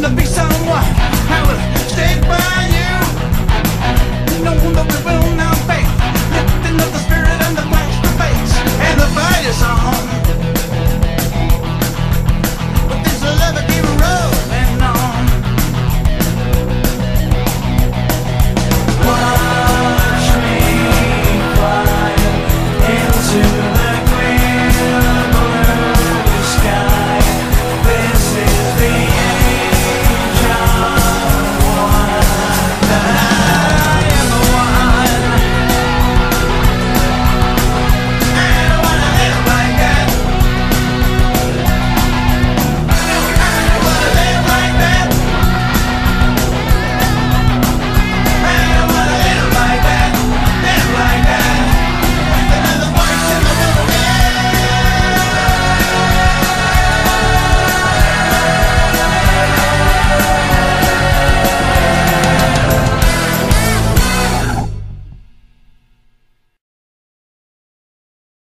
to be someone I will stick by you? No one that will